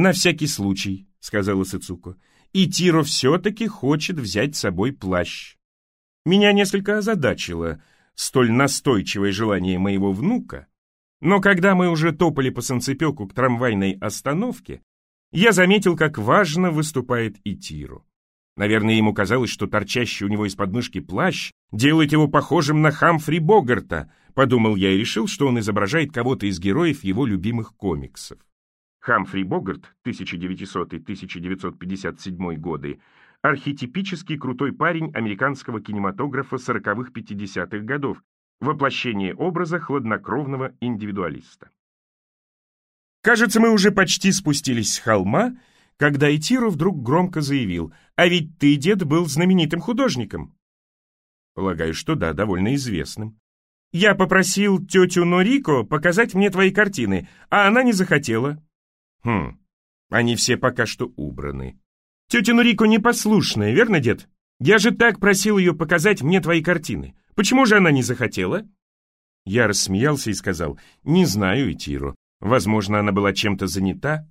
«На всякий случай», — сказала Сыцуко. «И Тиро все-таки хочет взять с собой плащ». Меня несколько озадачило столь настойчивое желание моего внука, но когда мы уже топали по санцепёку к трамвайной остановке, я заметил, как важно выступает и. Наверное, ему казалось, что торчащий у него из подмышки плащ делает его похожим на Хамфри Богарта, подумал я и решил, что он изображает кого-то из героев его любимых комиксов. Хамфри Богарт, 1900-1957 годы, архетипический крутой парень американского кинематографа 40-х-50-х годов, воплощение образа хладнокровного индивидуалиста. Кажется, мы уже почти спустились с холма, когда Итиро вдруг громко заявил, «А ведь ты, дед, был знаменитым художником». Полагаю, что да, довольно известным. Я попросил тетю Норико показать мне твои картины, а она не захотела. Хм, они все пока что убраны. Тетя Норико непослушная, верно, дед? Я же так просил ее показать мне твои картины. Почему же она не захотела? Я рассмеялся и сказал, не знаю, Итиро. Возможно, она была чем-то занята?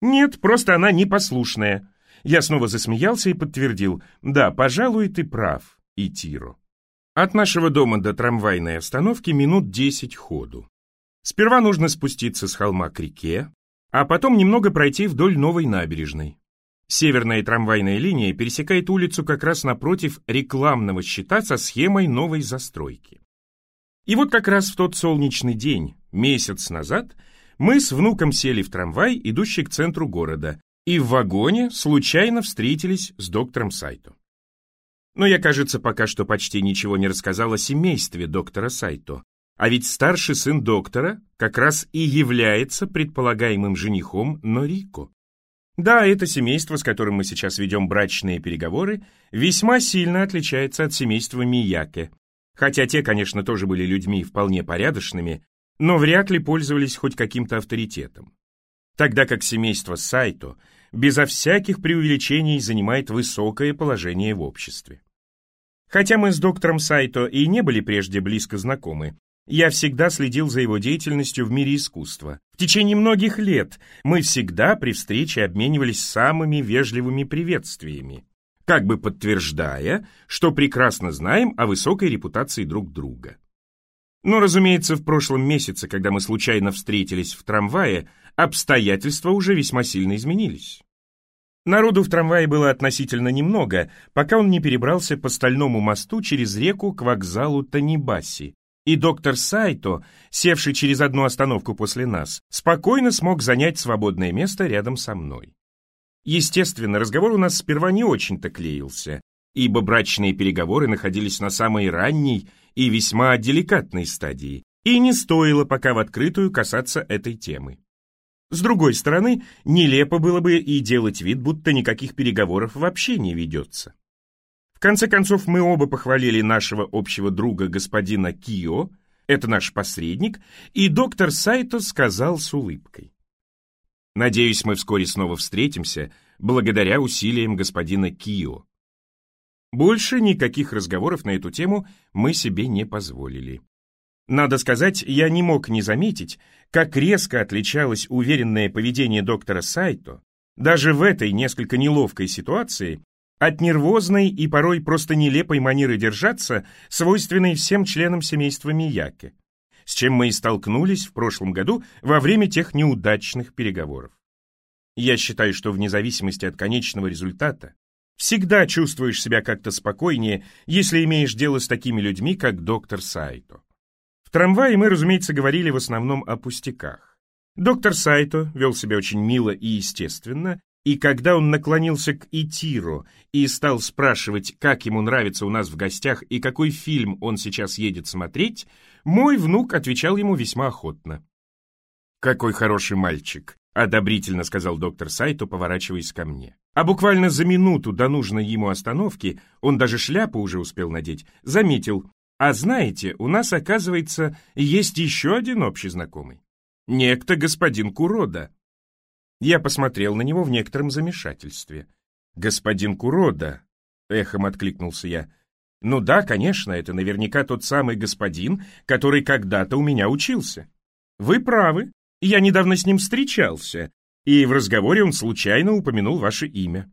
Нет, просто она непослушная. Я снова засмеялся и подтвердил, да, пожалуй, ты прав, Итиро. От нашего дома до трамвайной остановки минут десять ходу. Сперва нужно спуститься с холма к реке, а потом немного пройти вдоль новой набережной. Северная трамвайная линия пересекает улицу как раз напротив рекламного щита со схемой новой застройки. И вот как раз в тот солнечный день, месяц назад, мы с внуком сели в трамвай, идущий к центру города, и в вагоне случайно встретились с доктором Сайто. Но я, кажется, пока что почти ничего не рассказал о семействе доктора Сайто. А ведь старший сын доктора как раз и является предполагаемым женихом Норико. Да, это семейство, с которым мы сейчас ведем брачные переговоры, весьма сильно отличается от семейства Мияке. Хотя те, конечно, тоже были людьми вполне порядочными, но вряд ли пользовались хоть каким-то авторитетом. Тогда как семейство Сайто безо всяких преувеличений занимает высокое положение в обществе. Хотя мы с доктором Сайто и не были прежде близко знакомы, я всегда следил за его деятельностью в мире искусства. В течение многих лет мы всегда при встрече обменивались самыми вежливыми приветствиями, как бы подтверждая, что прекрасно знаем о высокой репутации друг друга. Но, разумеется, в прошлом месяце, когда мы случайно встретились в трамвае, обстоятельства уже весьма сильно изменились. Народу в трамвае было относительно немного, пока он не перебрался по стальному мосту через реку к вокзалу Танибаси, и доктор Сайто, севший через одну остановку после нас, спокойно смог занять свободное место рядом со мной. Естественно, разговор у нас сперва не очень-то клеился, ибо брачные переговоры находились на самой ранней и весьма деликатной стадии, и не стоило пока в открытую касаться этой темы. С другой стороны, нелепо было бы и делать вид, будто никаких переговоров вообще не ведется. Конце концов, мы оба похвалили нашего общего друга господина Кио, это наш посредник, и доктор Сайто сказал с улыбкой. Надеюсь, мы вскоре снова встретимся, благодаря усилиям господина Кио. Больше никаких разговоров на эту тему мы себе не позволили. Надо сказать, я не мог не заметить, как резко отличалось уверенное поведение доктора Сайто, даже в этой несколько неловкой ситуации, от нервозной и порой просто нелепой манеры держаться, свойственной всем членам семейства Мияке, с чем мы и столкнулись в прошлом году во время тех неудачных переговоров. Я считаю, что вне зависимости от конечного результата, всегда чувствуешь себя как-то спокойнее, если имеешь дело с такими людьми, как доктор Сайто трамвае мы, разумеется, говорили в основном о пустяках. Доктор Сайто вел себя очень мило и естественно, и когда он наклонился к Итиро и стал спрашивать, как ему нравится у нас в гостях и какой фильм он сейчас едет смотреть, мой внук отвечал ему весьма охотно. «Какой хороший мальчик», — одобрительно сказал доктор Сайто, поворачиваясь ко мне. А буквально за минуту до нужной ему остановки, он даже шляпу уже успел надеть, заметил, а знаете, у нас, оказывается, есть еще один общий знакомый. Некто господин Курода. Я посмотрел на него в некотором замешательстве. «Господин Курода», — эхом откликнулся я. «Ну да, конечно, это наверняка тот самый господин, который когда-то у меня учился. Вы правы, я недавно с ним встречался, и в разговоре он случайно упомянул ваше имя».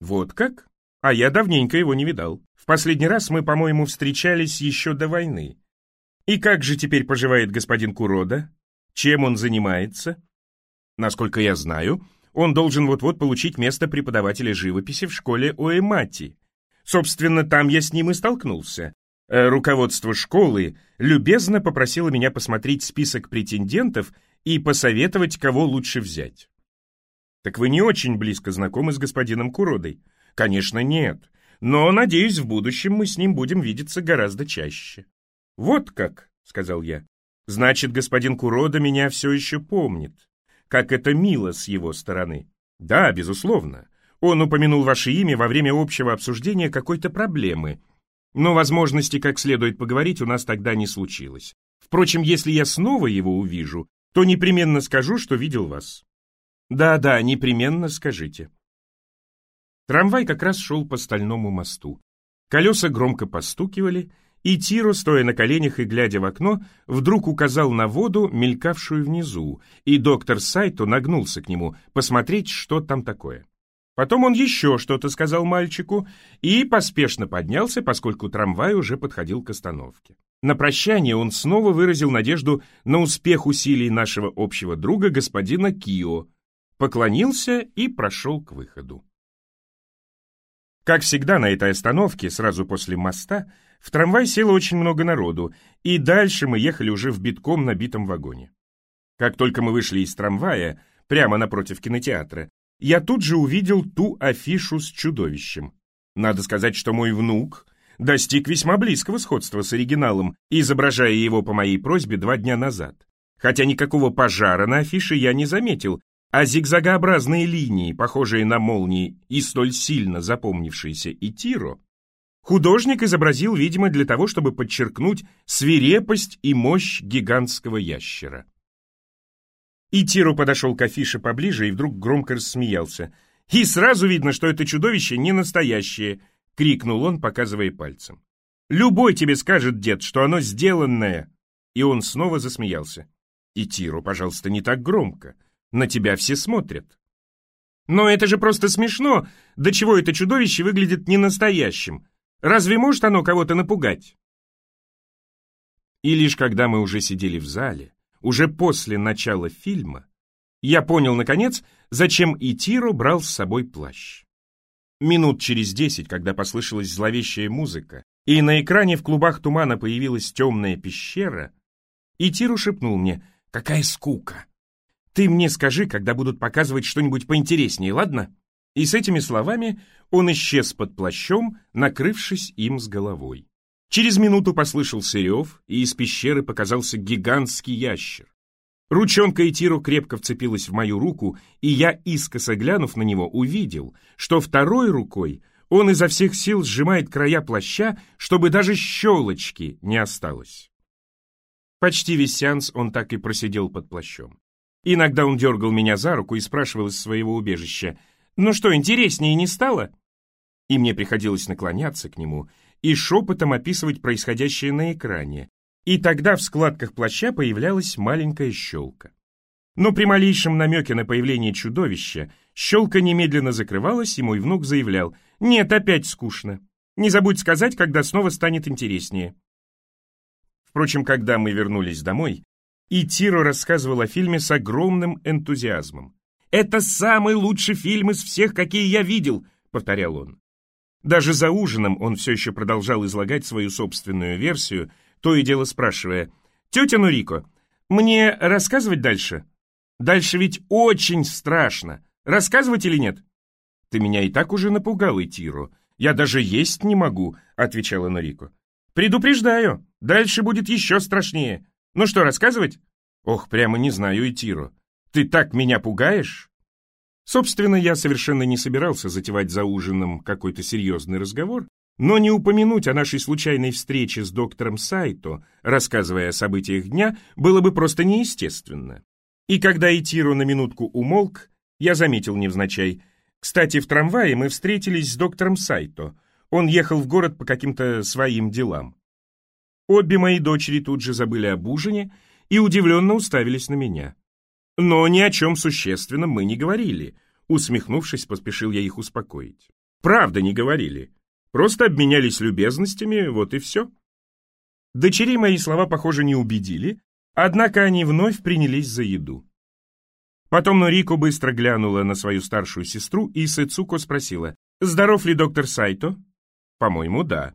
«Вот как? А я давненько его не видал. В последний раз мы, по-моему, встречались еще до войны. И как же теперь поживает господин Курода? Чем он занимается?» «Насколько я знаю, он должен вот-вот получить место преподавателя живописи в школе Оэмати. Собственно, там я с ним и столкнулся. Э, руководство школы любезно попросило меня посмотреть список претендентов и посоветовать, кого лучше взять. Так вы не очень близко знакомы с господином Куродой? Конечно, нет. Но, надеюсь, в будущем мы с ним будем видеться гораздо чаще. Вот как, сказал я. Значит, господин Курода меня все еще помнит. Как это мило с его стороны. Да, безусловно. Он упомянул ваше имя во время общего обсуждения какой-то проблемы — но возможности как следует поговорить у нас тогда не случилось. Впрочем, если я снова его увижу, то непременно скажу, что видел вас. Да-да, непременно скажите. Трамвай как раз шел по стальному мосту. Колеса громко постукивали, и Тиро, стоя на коленях и глядя в окно, вдруг указал на воду, мелькавшую внизу, и доктор Сайто нагнулся к нему, посмотреть, что там такое. Потом он еще что-то сказал мальчику и поспешно поднялся, поскольку трамвай уже подходил к остановке. На прощание он снова выразил надежду на успех усилий нашего общего друга господина Кио, поклонился и прошел к выходу. Как всегда на этой остановке, сразу после моста, в трамвай село очень много народу, и дальше мы ехали уже в битком набитом вагоне. Как только мы вышли из трамвая, прямо напротив кинотеатра, я тут же увидел ту афишу с чудовищем. Надо сказать, что мой внук достиг весьма близкого сходства с оригиналом, изображая его по моей просьбе два дня назад. Хотя никакого пожара на афише я не заметил, а зигзагообразные линии, похожие на молнии и столь сильно запомнившиеся и художник изобразил, видимо, для того, чтобы подчеркнуть свирепость и мощь гигантского ящера. И Тиру подошел к афише поближе и вдруг громко рассмеялся. «И сразу видно, что это чудовище не настоящее!» — крикнул он, показывая пальцем. «Любой тебе скажет, дед, что оно сделанное!» И он снова засмеялся. «И Тиру, пожалуйста, не так громко. На тебя все смотрят». «Но это же просто смешно! До чего это чудовище выглядит не настоящим? Разве может оно кого-то напугать?» И лишь когда мы уже сидели в зале, уже после начала фильма, я понял, наконец, зачем Итиро брал с собой плащ. Минут через десять, когда послышалась зловещая музыка, и на экране в клубах тумана появилась темная пещера, Итиру шепнул мне «Какая скука! Ты мне скажи, когда будут показывать что-нибудь поинтереснее, ладно?» И с этими словами он исчез под плащом, накрывшись им с головой. Через минуту послышался рев, и из пещеры показался гигантский ящер. Ручонка Итиру крепко вцепилась в мою руку, и я, искоса глянув на него, увидел, что второй рукой он изо всех сил сжимает края плаща, чтобы даже щелочки не осталось. Почти весь сеанс он так и просидел под плащом. Иногда он дергал меня за руку и спрашивал из своего убежища, «Ну что, интереснее не стало?» И мне приходилось наклоняться к нему и шепотом описывать происходящее на экране, и тогда в складках плаща появлялась маленькая щелка. Но при малейшем намеке на появление чудовища щелка немедленно закрывалась, и мой внук заявлял «Нет, опять скучно. Не забудь сказать, когда снова станет интереснее». Впрочем, когда мы вернулись домой, и Тиро рассказывал о фильме с огромным энтузиазмом. «Это самый лучший фильм из всех, какие я видел», — повторял он. Даже за ужином он все еще продолжал излагать свою собственную версию, то и дело спрашивая, «Тетя Нурико, мне рассказывать дальше? Дальше ведь очень страшно. Рассказывать или нет?» «Ты меня и так уже напугал, Итиро. Я даже есть не могу», — отвечала Нурико. «Предупреждаю, дальше будет еще страшнее. Ну что, рассказывать?» «Ох, прямо не знаю, Итиро. Ты так меня пугаешь?» Собственно, я совершенно не собирался затевать за ужином какой-то серьезный разговор, но не упомянуть о нашей случайной встрече с доктором Сайто, рассказывая о событиях дня, было бы просто неестественно. И когда Итиро на минутку умолк, я заметил невзначай. Кстати, в трамвае мы встретились с доктором Сайто. Он ехал в город по каким-то своим делам. Обе мои дочери тут же забыли об ужине и удивленно уставились на меня. Но ни о чем существенном мы не говорили. Усмехнувшись, поспешил я их успокоить. Правда не говорили. Просто обменялись любезностями, вот и все. Дочерей мои слова, похоже, не убедили, однако они вновь принялись за еду. Потом Норико быстро глянула на свою старшую сестру, и Сэцуко спросила, «Здоров ли доктор Сайто?» «По-моему, да».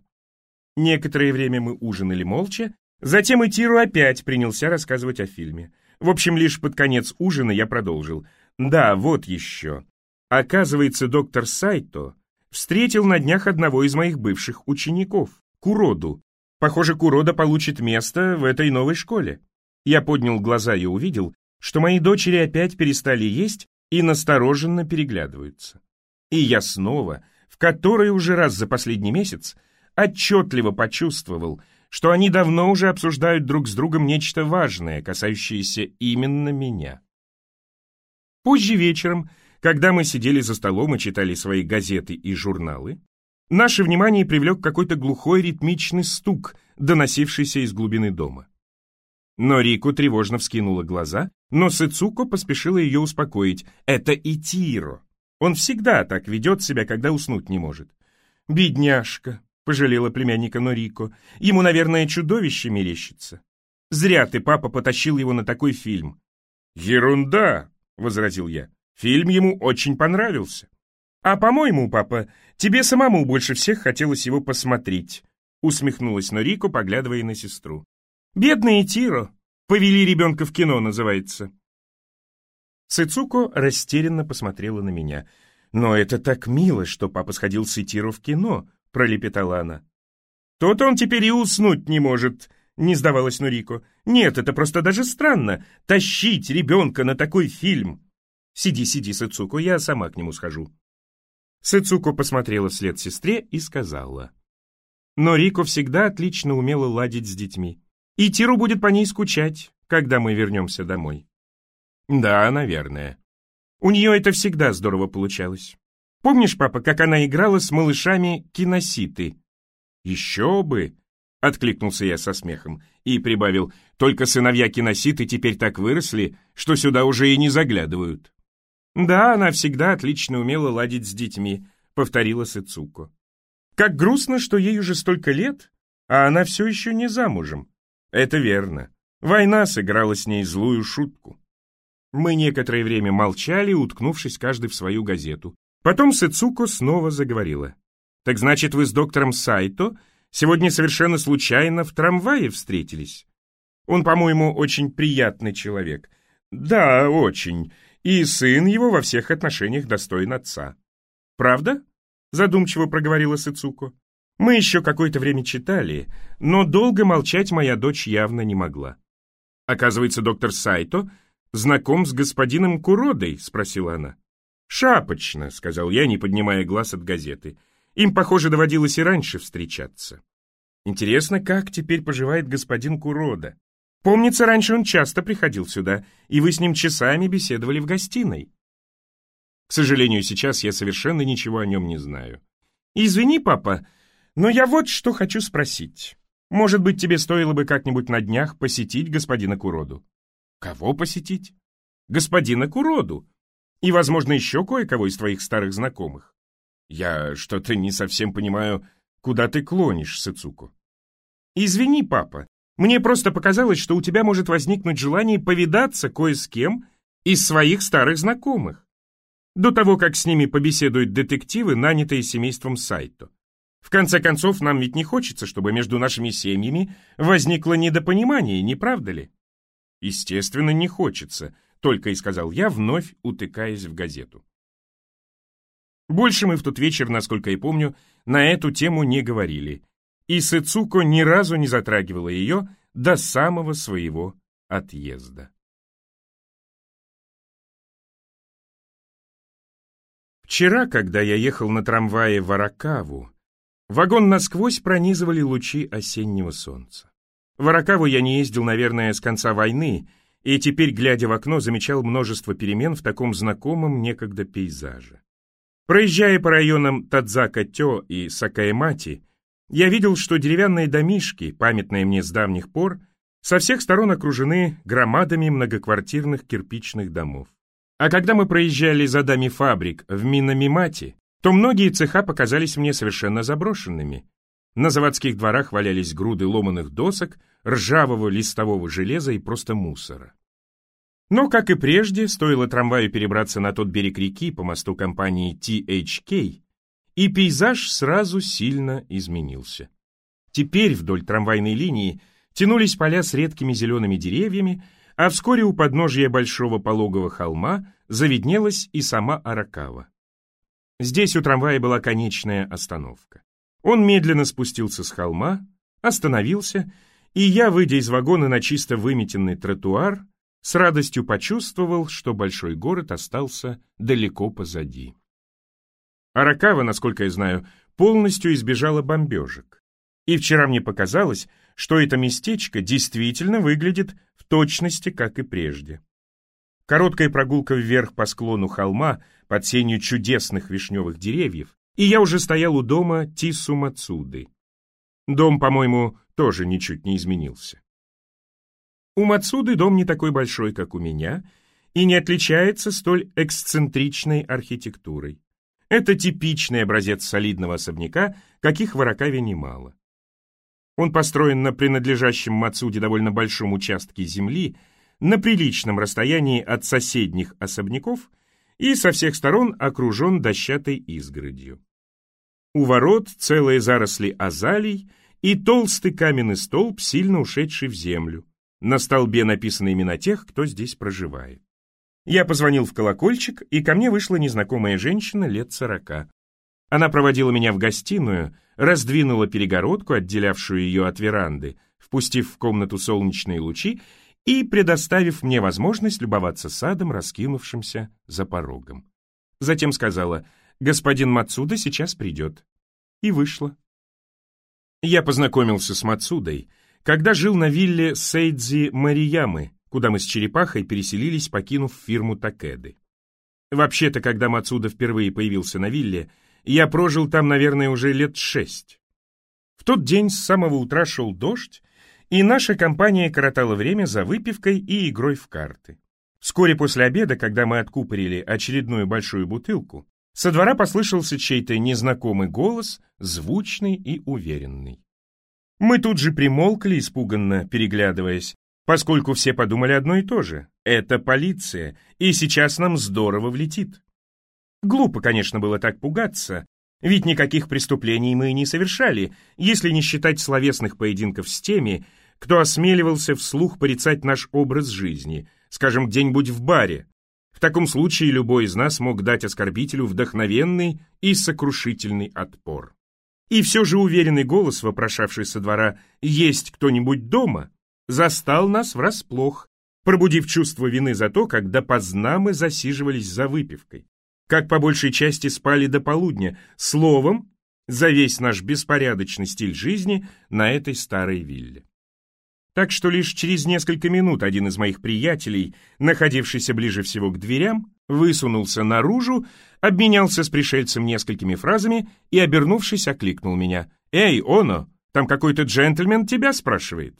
Некоторое время мы ужинали молча, затем Итиру опять принялся рассказывать о фильме. В общем, лишь под конец ужина я продолжил. «Да, вот еще. Оказывается, доктор Сайто встретил на днях одного из моих бывших учеников, Куроду. Похоже, Курода получит место в этой новой школе». Я поднял глаза и увидел, что мои дочери опять перестали есть и настороженно переглядываются. И я снова, в который уже раз за последний месяц, отчетливо почувствовал, что они давно уже обсуждают друг с другом нечто важное, касающееся именно меня. Позже вечером, когда мы сидели за столом и читали свои газеты и журналы, наше внимание привлек какой-то глухой ритмичный стук, доносившийся из глубины дома. Но Рику тревожно вскинула глаза, но Сыцуко поспешила ее успокоить. «Это Итиро. Он всегда так ведет себя, когда уснуть не может». «Бедняжка», — пожалела племянника Норико. «Ему, наверное, чудовище мерещится. Зря ты, папа, потащил его на такой фильм». «Ерунда», — возразил я. «Фильм ему очень понравился». «А, по-моему, папа, тебе самому больше всех хотелось его посмотреть», — усмехнулась Норико, поглядывая на сестру. Бедный Тиро. Повели ребенка в кино, называется. Цицуко растерянно посмотрела на меня. «Но это так мило, что папа сходил с Итиро в кино», — пролепетала она. «Тот он теперь и уснуть не может», — не сдавалась Нурико. «Нет, это просто даже странно, тащить ребенка на такой фильм». «Сиди, сиди, Сыцуко, я сама к нему схожу». Сыцуко посмотрела вслед сестре и сказала. Но Рико всегда отлично умела ладить с детьми. И Тиру будет по ней скучать, когда мы вернемся домой. Да, наверное. У нее это всегда здорово получалось. Помнишь, папа, как она играла с малышами киноситы? Еще бы! Откликнулся я со смехом и прибавил, только сыновья киноситы теперь так выросли, что сюда уже и не заглядывают. Да, она всегда отлично умела ладить с детьми, повторила Сыцуко. Как грустно, что ей уже столько лет, а она все еще не замужем. Это верно. Война сыграла с ней злую шутку. Мы некоторое время молчали, уткнувшись каждый в свою газету. Потом Сыцуко снова заговорила. «Так значит, вы с доктором Сайто сегодня совершенно случайно в трамвае встретились? Он, по-моему, очень приятный человек. Да, очень. И сын его во всех отношениях достоин отца. Правда?» Задумчиво проговорила Сыцуко. Мы еще какое-то время читали, но долго молчать моя дочь явно не могла. Оказывается, доктор Сайто знаком с господином Куродой, спросила она. Шапочно, сказал я, не поднимая глаз от газеты. Им, похоже, доводилось и раньше встречаться. Интересно, как теперь поживает господин Курода? Помнится, раньше он часто приходил сюда, и вы с ним часами беседовали в гостиной. К сожалению, сейчас я совершенно ничего о нем не знаю. Извини, папа, но я вот что хочу спросить. Может быть, тебе стоило бы как-нибудь на днях посетить господина Куроду? Кого посетить? Господина Куроду. И, возможно, еще кое-кого из твоих старых знакомых. Я что-то не совсем понимаю, куда ты клонишь, Сыцуку. Извини, папа, мне просто показалось, что у тебя может возникнуть желание повидаться кое с кем из своих старых знакомых. До того, как с ними побеседуют детективы, нанятые семейством Сайто. В конце концов, нам ведь не хочется, чтобы между нашими семьями возникло недопонимание, не правда ли? Естественно, не хочется, только и сказал я, вновь утыкаясь в газету. Больше мы в тот вечер, насколько я помню, на эту тему не говорили, и Сыцуко ни разу не затрагивала ее до самого своего отъезда. Вчера, когда я ехал на трамвае в Аракаву, Вагон насквозь пронизывали лучи осеннего солнца. В Аракаву я не ездил, наверное, с конца войны, и теперь, глядя в окно, замечал множество перемен в таком знакомом некогда пейзаже. Проезжая по районам Тадзака-Тё и Сакаэмати, я видел, что деревянные домишки, памятные мне с давних пор, со всех сторон окружены громадами многоквартирных кирпичных домов. А когда мы проезжали за дами фабрик в Минамимате, то многие цеха показались мне совершенно заброшенными. На заводских дворах валялись груды ломаных досок, ржавого листового железа и просто мусора. Но, как и прежде, стоило трамваю перебраться на тот берег реки по мосту компании THK, и пейзаж сразу сильно изменился. Теперь вдоль трамвайной линии тянулись поля с редкими зелеными деревьями, а вскоре у подножия большого пологого холма завиднелась и сама Аракава. Здесь у трамвая была конечная остановка. Он медленно спустился с холма, остановился, и я, выйдя из вагона на чисто выметенный тротуар, с радостью почувствовал, что большой город остался далеко позади. Аракава, насколько я знаю, полностью избежала бомбежек. И вчера мне показалось, что это местечко действительно выглядит в точности, как и прежде. Короткая прогулка вверх по склону холма под сенью чудесных вишневых деревьев, и я уже стоял у дома Тису Мацуды. Дом, по-моему, тоже ничуть не изменился. У Мацуды дом не такой большой, как у меня, и не отличается столь эксцентричной архитектурой. Это типичный образец солидного особняка, каких в Аракаве немало. Он построен на принадлежащем Мацуде довольно большом участке земли, на приличном расстоянии от соседних особняков и со всех сторон окружен дощатой изгородью. У ворот целые заросли азалий и толстый каменный столб, сильно ушедший в землю. На столбе написаны имена тех, кто здесь проживает. Я позвонил в колокольчик, и ко мне вышла незнакомая женщина лет сорока. Она проводила меня в гостиную, раздвинула перегородку, отделявшую ее от веранды, впустив в комнату солнечные лучи и предоставив мне возможность любоваться садом, раскинувшимся за порогом. Затем сказала, «Господин Мацуда сейчас придет». И вышла. Я познакомился с Мацудой, когда жил на вилле Сейдзи Мариямы, куда мы с Черепахой переселились, покинув фирму Такеды. Вообще-то, когда Мацуда впервые появился на вилле, я прожил там, наверное, уже лет шесть. В тот день с самого утра шел дождь, и наша компания коротала время за выпивкой и игрой в карты. Вскоре после обеда, когда мы откупорили очередную большую бутылку, со двора послышался чей-то незнакомый голос, звучный и уверенный. Мы тут же примолкли, испуганно переглядываясь, поскольку все подумали одно и то же. Это полиция, и сейчас нам здорово влетит. Глупо, конечно, было так пугаться, ведь никаких преступлений мы и не совершали, если не считать словесных поединков с теми, кто осмеливался вслух порицать наш образ жизни, скажем, где-нибудь в баре. В таком случае любой из нас мог дать оскорбителю вдохновенный и сокрушительный отпор. И все же уверенный голос, вопрошавший со двора «Есть кто-нибудь дома?» застал нас врасплох, пробудив чувство вины за то, как допоздна мы засиживались за выпивкой, как по большей части спали до полудня, словом, за весь наш беспорядочный стиль жизни на этой старой вилле. Так что лишь через несколько минут один из моих приятелей, находившийся ближе всего к дверям, высунулся наружу, обменялся с пришельцем несколькими фразами и, обернувшись, окликнул меня. «Эй, Оно, там какой-то джентльмен тебя спрашивает».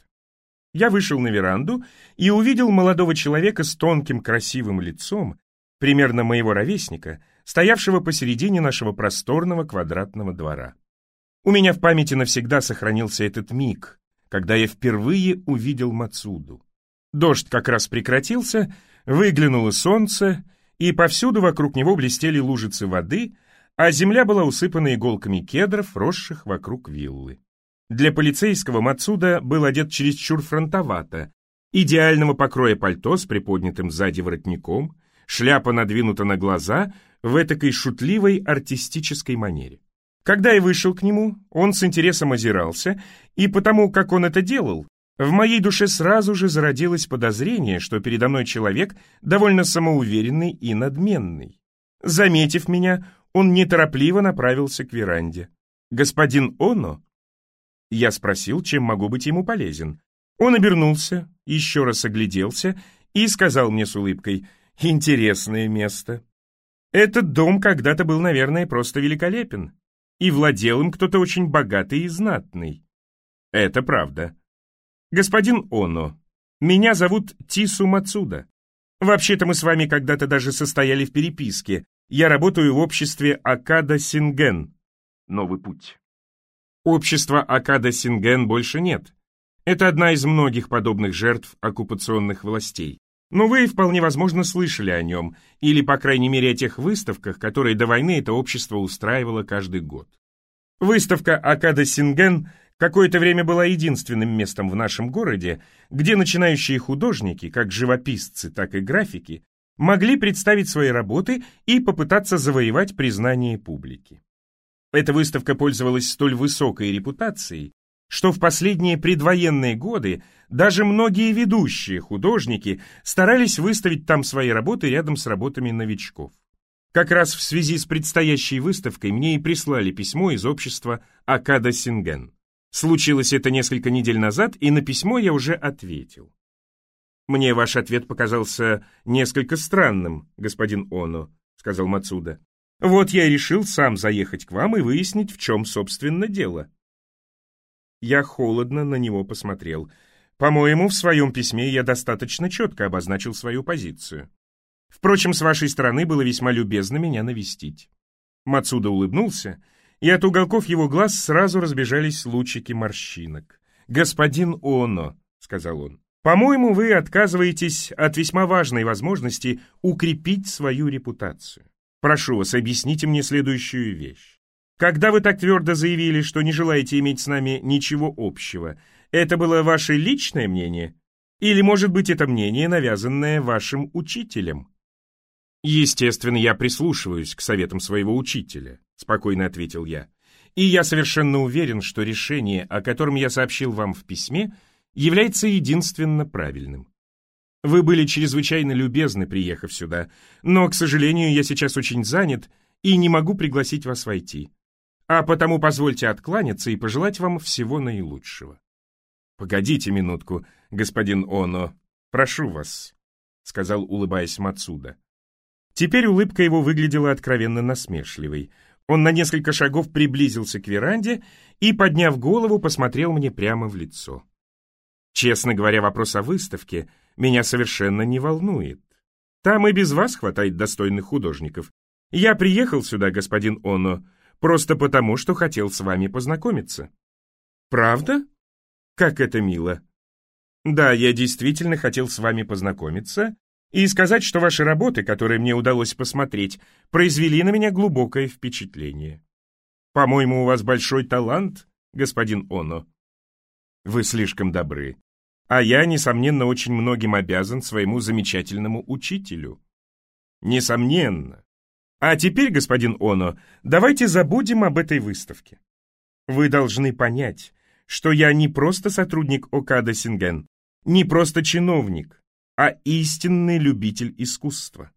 Я вышел на веранду и увидел молодого человека с тонким красивым лицом, примерно моего ровесника, стоявшего посередине нашего просторного квадратного двора. У меня в памяти навсегда сохранился этот миг, когда я впервые увидел Мацуду. Дождь как раз прекратился, выглянуло солнце, и повсюду вокруг него блестели лужицы воды, а земля была усыпана иголками кедров, росших вокруг виллы. Для полицейского Мацуда был одет чересчур фронтовато. Идеального покроя пальто с приподнятым сзади воротником, шляпа надвинута на глаза в этакой шутливой артистической манере. Когда я вышел к нему, он с интересом озирался, и потому, как он это делал, в моей душе сразу же зародилось подозрение, что передо мной человек довольно самоуверенный и надменный. Заметив меня, он неторопливо направился к веранде. Господин Оно я спросил, чем могу быть ему полезен. Он обернулся, еще раз огляделся и сказал мне с улыбкой, «Интересное место. Этот дом когда-то был, наверное, просто великолепен, и владел им кто-то очень богатый и знатный. Это правда. Господин Оно, меня зовут Тису Мацуда. Вообще-то мы с вами когда-то даже состояли в переписке. Я работаю в обществе Акада Синген. Новый путь. Общества Акада Синген больше нет. Это одна из многих подобных жертв оккупационных властей. Но вы вполне возможно слышали о нем, или, по крайней мере, о тех выставках, которые до войны это общество устраивало каждый год. Выставка Акада Синген какое-то время была единственным местом в нашем городе, где начинающие художники, как живописцы, так и графики, могли представить свои работы и попытаться завоевать признание публики. Эта выставка пользовалась столь высокой репутацией, что в последние предвоенные годы даже многие ведущие художники старались выставить там свои работы рядом с работами новичков. Как раз в связи с предстоящей выставкой мне и прислали письмо из общества Акада Синген. Случилось это несколько недель назад, и на письмо я уже ответил. «Мне ваш ответ показался несколько странным, господин Оно», — сказал Мацуда. «Вот я и решил сам заехать к вам и выяснить, в чем, собственно, дело». Я холодно на него посмотрел. По-моему, в своем письме я достаточно четко обозначил свою позицию. Впрочем, с вашей стороны было весьма любезно меня навестить». Мацуда улыбнулся, и от уголков его глаз сразу разбежались лучики морщинок. «Господин Оно», — сказал он, — «по-моему, вы отказываетесь от весьма важной возможности укрепить свою репутацию. Прошу вас, объясните мне следующую вещь. Когда вы так твердо заявили, что не желаете иметь с нами ничего общего, это было ваше личное мнение? Или, может быть, это мнение, навязанное вашим учителем?» «Естественно, я прислушиваюсь к советам своего учителя», — спокойно ответил я. «И я совершенно уверен, что решение, о котором я сообщил вам в письме, является единственно правильным. Вы были чрезвычайно любезны, приехав сюда, но, к сожалению, я сейчас очень занят и не могу пригласить вас войти. А потому позвольте откланяться и пожелать вам всего наилучшего». «Погодите минутку, господин Оно, прошу вас», — сказал, улыбаясь Мацуда. Теперь улыбка его выглядела откровенно насмешливой. Он на несколько шагов приблизился к веранде и, подняв голову, посмотрел мне прямо в лицо. Честно говоря, вопрос о выставке меня совершенно не волнует. Там и без вас хватает достойных художников. Я приехал сюда, господин Оно, просто потому, что хотел с вами познакомиться. Правда? Как это мило. Да, я действительно хотел с вами познакомиться и сказать, что ваши работы, которые мне удалось посмотреть, произвели на меня глубокое впечатление. По-моему, у вас большой талант, господин Оно. Вы слишком добры. А я, несомненно, очень многим обязан своему замечательному учителю. Несомненно. А теперь, господин Оно, давайте забудем об этой выставке. Вы должны понять, что я не просто сотрудник Окада Синген, не просто чиновник, а истинный любитель искусства.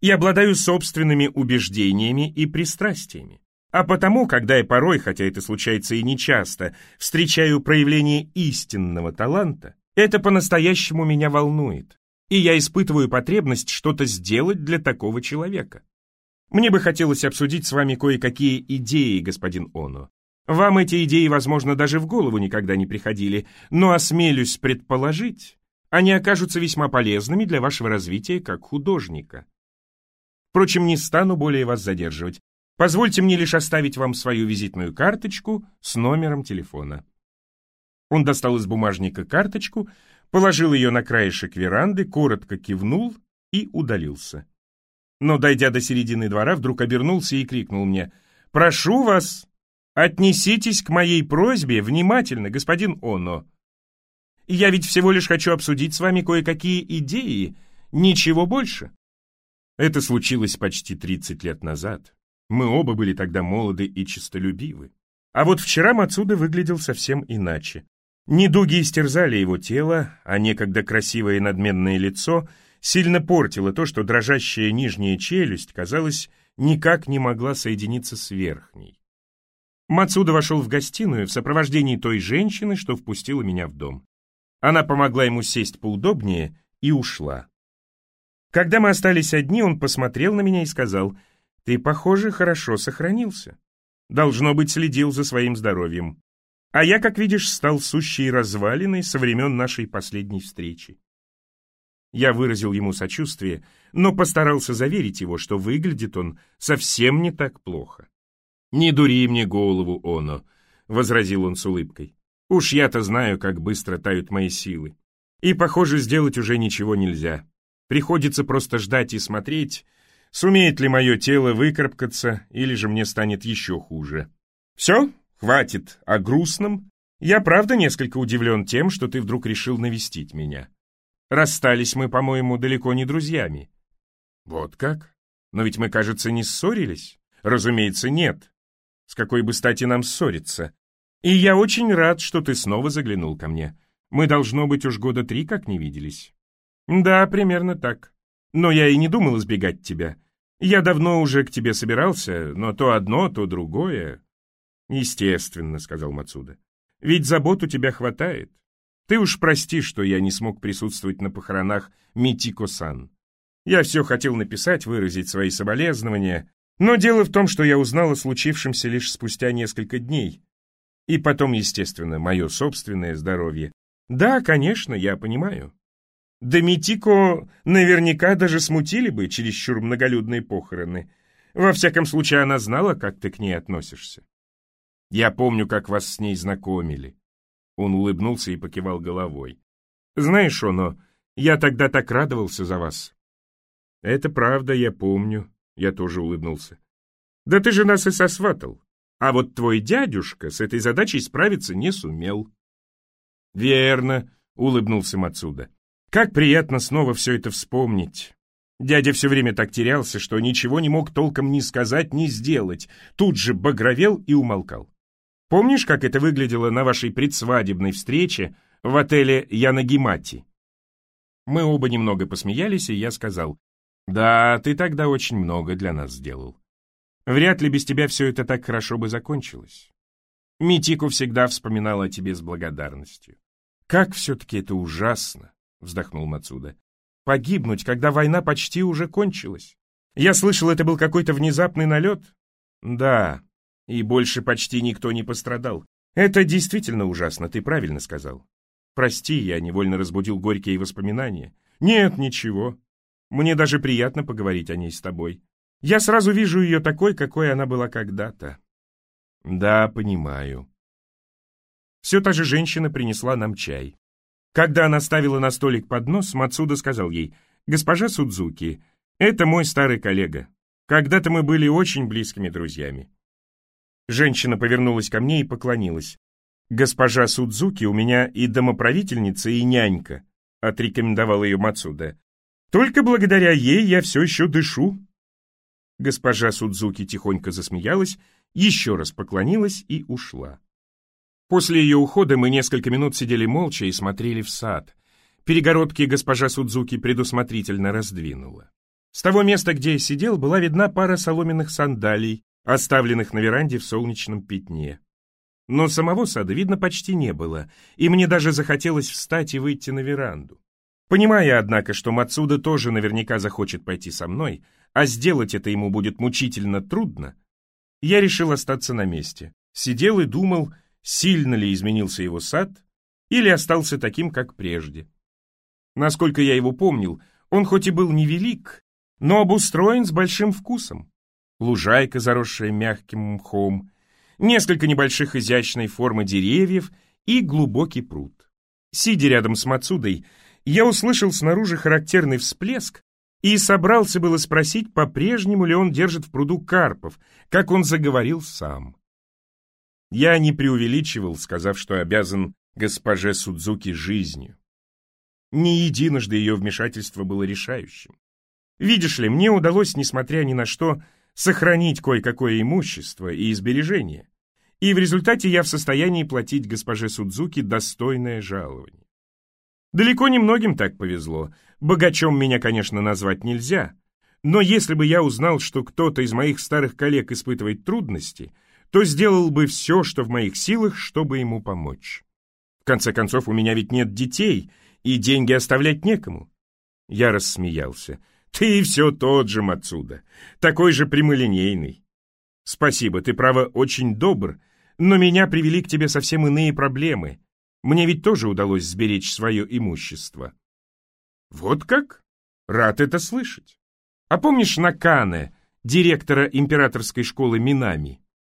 И обладаю собственными убеждениями и пристрастиями. А потому, когда я порой, хотя это случается и нечасто, встречаю проявление истинного таланта, это по-настоящему меня волнует, и я испытываю потребность что-то сделать для такого человека. Мне бы хотелось обсудить с вами кое-какие идеи, господин Оно. Вам эти идеи, возможно, даже в голову никогда не приходили, но осмелюсь предположить, они окажутся весьма полезными для вашего развития как художника. Впрочем, не стану более вас задерживать. Позвольте мне лишь оставить вам свою визитную карточку с номером телефона. Он достал из бумажника карточку, положил ее на краешек веранды, коротко кивнул и удалился. Но, дойдя до середины двора, вдруг обернулся и крикнул мне, «Прошу вас, отнеситесь к моей просьбе внимательно, господин Оно. Я ведь всего лишь хочу обсудить с вами кое-какие идеи, ничего больше. Это случилось почти 30 лет назад. Мы оба были тогда молоды и честолюбивы. А вот вчера Мацуда выглядел совсем иначе. Недуги истерзали его тело, а некогда красивое и надменное лицо сильно портило то, что дрожащая нижняя челюсть, казалось, никак не могла соединиться с верхней. Мацуда вошел в гостиную в сопровождении той женщины, что впустила меня в дом. Она помогла ему сесть поудобнее и ушла. Когда мы остались одни, он посмотрел на меня и сказал, «Ты, похоже, хорошо сохранился. Должно быть, следил за своим здоровьем. А я, как видишь, стал сущей развалиной со времен нашей последней встречи. Я выразил ему сочувствие, но постарался заверить его, что выглядит он совсем не так плохо. «Не дури мне голову, Оно», — возразил он с улыбкой. «Уж я-то знаю, как быстро тают мои силы. И, похоже, сделать уже ничего нельзя. Приходится просто ждать и смотреть, сумеет ли мое тело выкарабкаться, или же мне станет еще хуже. Все, хватит о грустном. Я правда несколько удивлен тем, что ты вдруг решил навестить меня. Расстались мы, по-моему, далеко не друзьями. Вот как? Но ведь мы, кажется, не ссорились. Разумеется, нет. С какой бы стати нам ссориться? И я очень рад, что ты снова заглянул ко мне. Мы, должно быть, уж года три как не виделись. Да, примерно так. Но я и не думал избегать тебя. Я давно уже к тебе собирался, но то одно, то другое. Естественно, сказал Мацуда. Ведь забот у тебя хватает. Ты уж прости, что я не смог присутствовать на похоронах Митико-сан. Я все хотел написать, выразить свои соболезнования, но дело в том, что я узнал о случившемся лишь спустя несколько дней. И потом, естественно, мое собственное здоровье да, конечно, я понимаю. Да Митико наверняка даже смутили бы чересчур многолюдные похороны. Во всяком случае, она знала, как ты к ней относишься. Я помню, как вас с ней знакомили. Он улыбнулся и покивал головой. Знаешь, Оно, я тогда так радовался за вас. Это правда, я помню. Я тоже улыбнулся. Да ты же нас и сосватал. А вот твой дядюшка с этой задачей справиться не сумел. «Верно», — улыбнулся Мацуда. «Как приятно снова все это вспомнить. Дядя все время так терялся, что ничего не мог толком ни сказать, ни сделать. Тут же багровел и умолкал. Помнишь, как это выглядело на вашей предсвадебной встрече в отеле Янагимати?» Мы оба немного посмеялись, и я сказал, «Да, ты тогда очень много для нас сделал. Вряд ли без тебя все это так хорошо бы закончилось». Митику всегда вспоминал о тебе с благодарностью. «Как все-таки это ужасно!» — вздохнул Мацуда. «Погибнуть, когда война почти уже кончилась. Я слышал, это был какой-то внезапный налет?» «Да, и больше почти никто не пострадал. Это действительно ужасно, ты правильно сказал. Прости, я невольно разбудил горькие воспоминания. Нет, ничего. Мне даже приятно поговорить о ней с тобой. Я сразу вижу ее такой, какой она была когда-то». «Да, понимаю», все та же женщина принесла нам чай. Когда она ставила на столик поднос, Мацуда сказал ей, «Госпожа Судзуки, это мой старый коллега. Когда-то мы были очень близкими друзьями». Женщина повернулась ко мне и поклонилась. «Госпожа Судзуки у меня и домоправительница, и нянька», — отрекомендовал ее Мацуда. «Только благодаря ей я все еще дышу». Госпожа Судзуки тихонько засмеялась, еще раз поклонилась и ушла. После ее ухода мы несколько минут сидели молча и смотрели в сад. Перегородки госпожа Судзуки предусмотрительно раздвинула. С того места, где я сидел, была видна пара соломенных сандалий, оставленных на веранде в солнечном пятне. Но самого сада видно почти не было, и мне даже захотелось встать и выйти на веранду. Понимая, однако, что Мацуда тоже наверняка захочет пойти со мной, а сделать это ему будет мучительно трудно, я решил остаться на месте. Сидел и думал, сильно ли изменился его сад или остался таким, как прежде. Насколько я его помнил, он хоть и был невелик, но обустроен с большим вкусом. Лужайка, заросшая мягким мхом, несколько небольших изящной формы деревьев и глубокий пруд. Сидя рядом с Мацудой, я услышал снаружи характерный всплеск и собрался было спросить, по-прежнему ли он держит в пруду карпов, как он заговорил сам. Я не преувеличивал, сказав, что обязан госпоже Судзуки жизнью. Не единожды ее вмешательство было решающим. Видишь ли, мне удалось, несмотря ни на что, сохранить кое-какое имущество и сбережения, и в результате я в состоянии платить госпоже Судзуки достойное жалование. Далеко не многим так повезло. Богачом меня, конечно, назвать нельзя, но если бы я узнал, что кто-то из моих старых коллег испытывает трудности, то сделал бы все, что в моих силах, чтобы ему помочь. В конце концов, у меня ведь нет детей, и деньги оставлять некому. Я рассмеялся. Ты все тот же, Мацуда, такой же прямолинейный. Спасибо, ты, право, очень добр, Но меня привели к тебе совсем иные проблемы. Мне ведь тоже удалось сберечь свое имущество. Вот как? Рад это слышать. А помнишь Накане, директора императорской школы Минами?